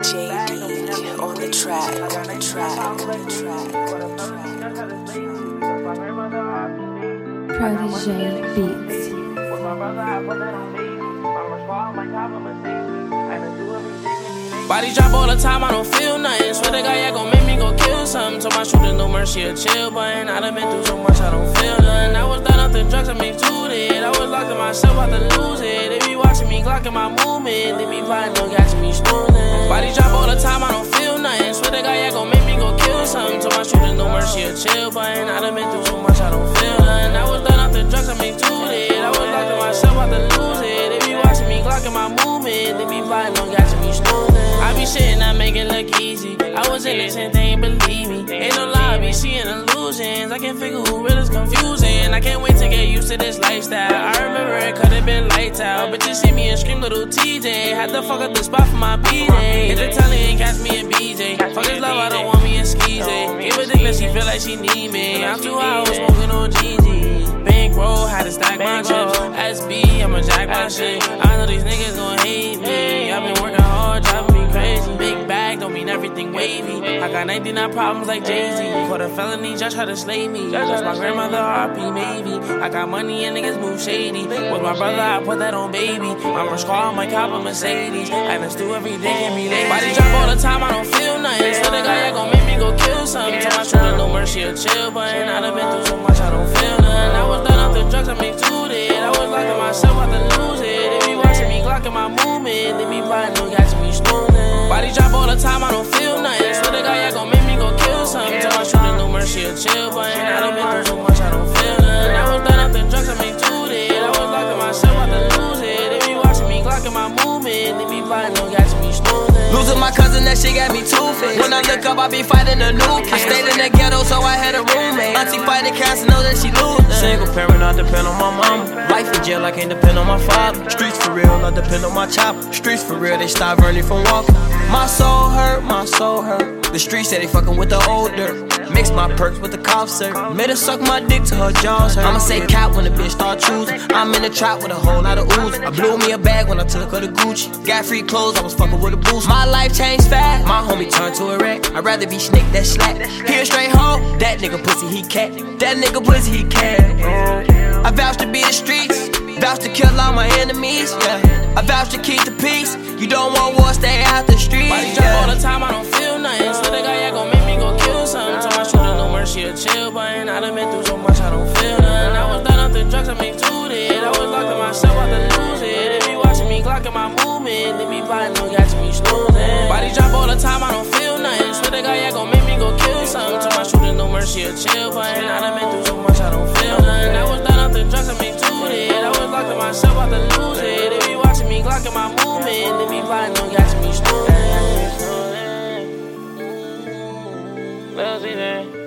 JD on the track, on the track, on the track. Protege Beats. Body drop all the time, I don't feel nothing. Swear to God, yeah, gon' make me go kill something. Told my shooter no mercy, a chill button. I done been through so much, I don't feel nothing. I was done up the drugs, I make two it. I was locked in myself, about to lose it. Me, clocking my movement. They be plotting, no catching me snoozing. Body drop all the time, I don't feel nothing. Swear to God, yeah, gon' make me go kill something. Told my shooter no mercy, a chill button. I done been through so much, I don't feel nothing. I was done off the drugs, I make two it. I was locked in myself, about to lose it. They be watching me, clocking my movement. They be no catching me snoozing. I be shitting, I make it look easy. I was innocent, they ain't believe me. Ain't no lie, I be seeing illusions. I can't figure who real is confusing. I can't wait to get used to this lifestyle. I But you see me and scream little TJ. Had to fuck up the spot for my B-Day. Hit the telly and catch me in BJ. Fuck this love, I don't want me in skeezy. Give a dick that she feel like she need me. I'm too high, smoking on GG. Bankroll, had to stack my chips. SB, I'ma jack my shit. I know these niggas got 99 problems like Jay Z. For the felony, judge try to slay me. Lost my grandmother, RP Navy. I got money and niggas move shady. With my brother, I put that on baby. I'm a squad, my cop, a Mercedes. I done do every day be lazy. Body drop all the time, I don't feel nothing. So the guy, yeah, gon' make me go kill something. Tell my shooter, no mercy, a chill button. I done been through so much, I don't feel nothing. I was done off the drugs, I make two it. I was locking myself, about to lose it. They be watching me, clocking my movement. They be plotting, no catching me snoozing. Body drop all the time, I don't feel They be plotting, no catching me snoozing. Losing my cousin, that shit got me two-faced. When I look up, I be fighting a new kid. I stayed in the ghetto, so I had a roommate. Auntie fighting cancer, know that she losing. Single parent, I depend on my mama. Life in jail, I can't depend on my father. Streets for real, I depend on my chopper. Streets for real, they stop running from walking. My soul hurt, my soul hurt. The streets say they fucking with the old dirt. Mix my perks with the cough syrup. Made her suck my dick till her jaws hurt. I'ma say cap when the bitch start choosing. I'm in the trap with a whole lot of ooze. I blew me a bag when I took her to Gucci. Got free clothes, I was fucking with a boost. My life changed fast. My homie turned to a wreck. I'd rather be snake that slack. Here straight home. That nigga pussy he cat. That nigga pussy he cat. I vouch to be the streets. Vouch to kill all my enemies. Yeah. I vouch to keep the peace. You don't want war, stay out the streets. Body drop all the time, I don't I don't feel nothing. I was done off the drugs, I mean, to it. I was locking myself out to lose it. They be watching me, clocking my movement. They be plotting, look at me snoozing. Body drop all the time, I don't feel nothing. Swear to God, yeah, gon' make me go kill something. To my shooting, no mercy or chill button. I done been through so much, I don't feel nothing. I was done off the drugs, I mean, to it. I was locking myself out to lose it. They be watching me, clocking my movement. They be plotting, look at me snoozing. see that.